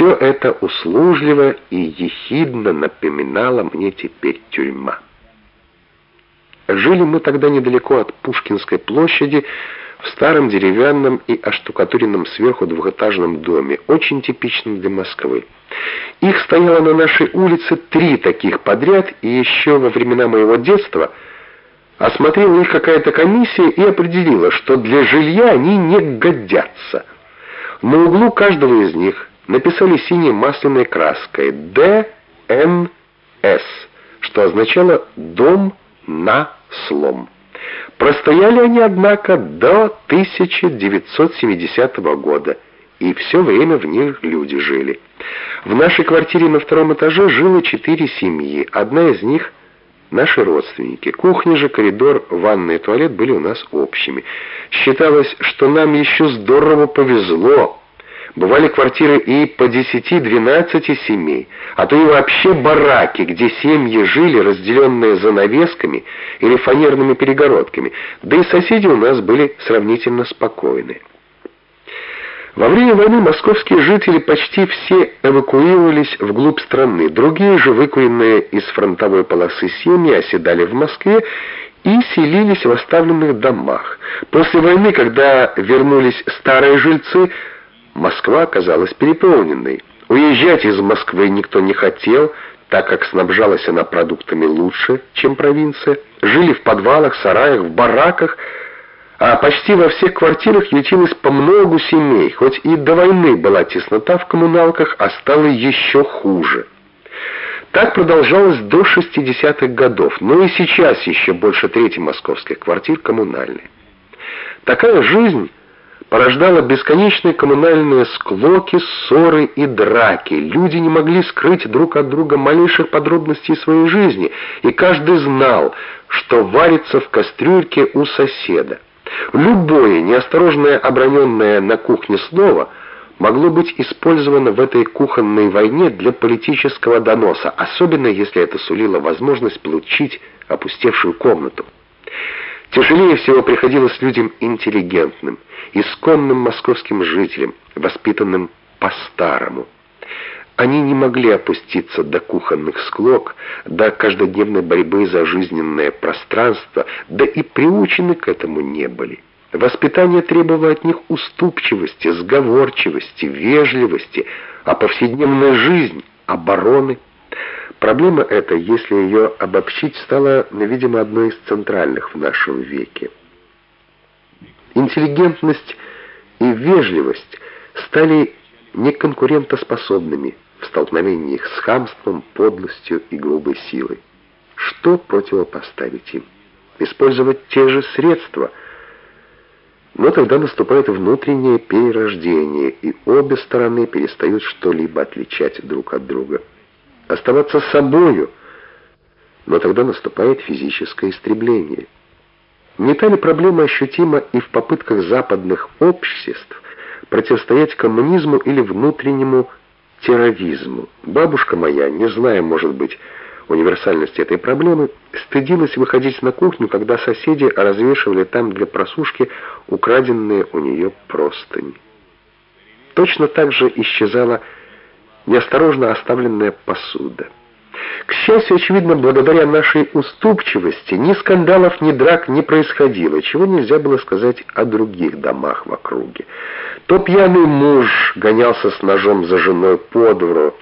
Все это услужливо и ехидно напоминало мне теперь тюрьма. Жили мы тогда недалеко от Пушкинской площади, в старом деревянном и оштукатуренном сверху двухэтажном доме, очень типичном для Москвы. Их стояло на нашей улице три таких подряд, и еще во времена моего детства осмотрела их какая-то комиссия и определила, что для жилья они не годятся. На углу каждого из них написали синей масляной краской «ДНС», что означало «дом на слом». Простояли они, однако, до 1970 года, и все время в них люди жили. В нашей квартире на втором этаже жило четыре семьи, одна из них — наши родственники. Кухня же, коридор, ванная и туалет были у нас общими. Считалось, что нам еще здорово повезло, Бывали квартиры и по 10-12 семей, а то и вообще бараки, где семьи жили, разделенные занавесками или фанерными перегородками, да и соседи у нас были сравнительно спокойны. Во время войны московские жители почти все эвакуировались вглубь страны, другие же, выкуренные из фронтовой полосы семьи, оседали в Москве и селились в оставленных домах. После войны, когда вернулись старые жильцы, Москва оказалась переполненной. Уезжать из Москвы никто не хотел, так как снабжалась она продуктами лучше, чем провинция. Жили в подвалах, сараях, в бараках, а почти во всех квартирах ютилось по многу семей. Хоть и до войны была теснота в коммуналках, а стало еще хуже. Так продолжалось до 60-х годов, но и сейчас еще больше трети московских квартир коммунальные. Такая жизнь порождала бесконечные коммунальные склоки, ссоры и драки. Люди не могли скрыть друг от друга малейших подробностей своей жизни, и каждый знал, что варится в кастрюльке у соседа. Любое неосторожное оброненное на кухне слово могло быть использовано в этой кухонной войне для политического доноса, особенно если это сулило возможность получить опустевшую комнату. Тяжелее всего приходилось людям интеллигентным, исконным московским жителям, воспитанным по-старому. Они не могли опуститься до кухонных склок, до каждодневной борьбы за жизненное пространство, да и приучены к этому не были. Воспитание требовало от них уступчивости, сговорчивости, вежливости, а повседневная жизнь — обороны — Проблема эта, если ее обобщить, стала, видимо, одной из центральных в нашем веке. Интеллигентность и вежливость стали неконкурентоспособными в столкновении их с хамством, подлостью и грубой силой. Что противопоставить им? Использовать те же средства. Но тогда наступает внутреннее перерождение, и обе стороны перестают что-либо отличать друг от друга оставаться собою, но тогда наступает физическое истребление. Не та ли проблема ощутима и в попытках западных обществ противостоять коммунизму или внутреннему терроризму? Бабушка моя, не зная, может быть, универсальности этой проблемы, стыдилась выходить на кухню, когда соседи развешивали там для просушки украденные у нее простыни. Точно так же исчезала неосторожно оставленная посуда. К счастью, очевидно, благодаря нашей уступчивости ни скандалов, ни драк не происходило, чего нельзя было сказать о других домах в округе. То пьяный муж гонялся с ножом за женой по двору,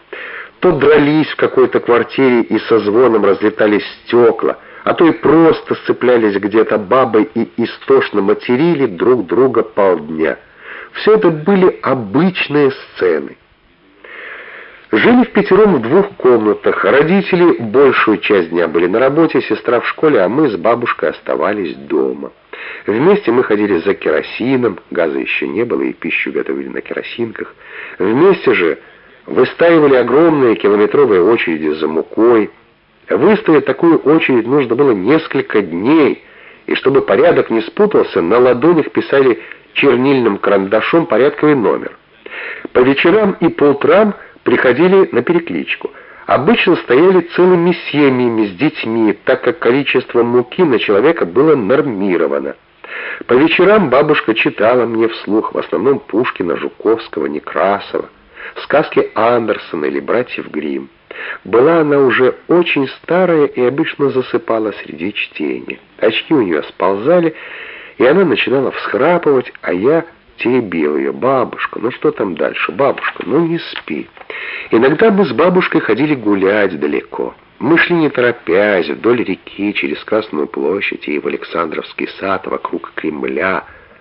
то дрались в какой-то квартире и со звоном разлетались стекла, а то и просто сцеплялись где-то бабой и истошно материли друг друга полдня. Все это были обычные сцены. Жили в пятером в двух комнатах. Родители большую часть дня были на работе, сестра в школе, а мы с бабушкой оставались дома. Вместе мы ходили за керосином, газа еще не было, и пищу готовили на керосинках. Вместе же выстаивали огромные километровые очереди за мукой. Выстоять такую очередь нужно было несколько дней, и чтобы порядок не спутался, на ладонях писали чернильным карандашом порядковый номер. По вечерам и по утрам – приходили на перекличку. Обычно стояли целыми семьями с детьми, так как количество муки на человека было нормировано. По вечерам бабушка читала мне вслух, в основном Пушкина, Жуковского, Некрасова. в сказке Андерсона или братьев Гримм. Была она уже очень старая и обычно засыпала среди чтения. Очки у нее сползали, и она начинала всхрапывать, а я теребил ее. «Бабушка, ну что там дальше? Бабушка, ну не спи». Иногда мы с бабушкой ходили гулять далеко. Мы шли не торопясь, вдоль реки, через Красную площадь и в Александровский сад, вокруг Кремля —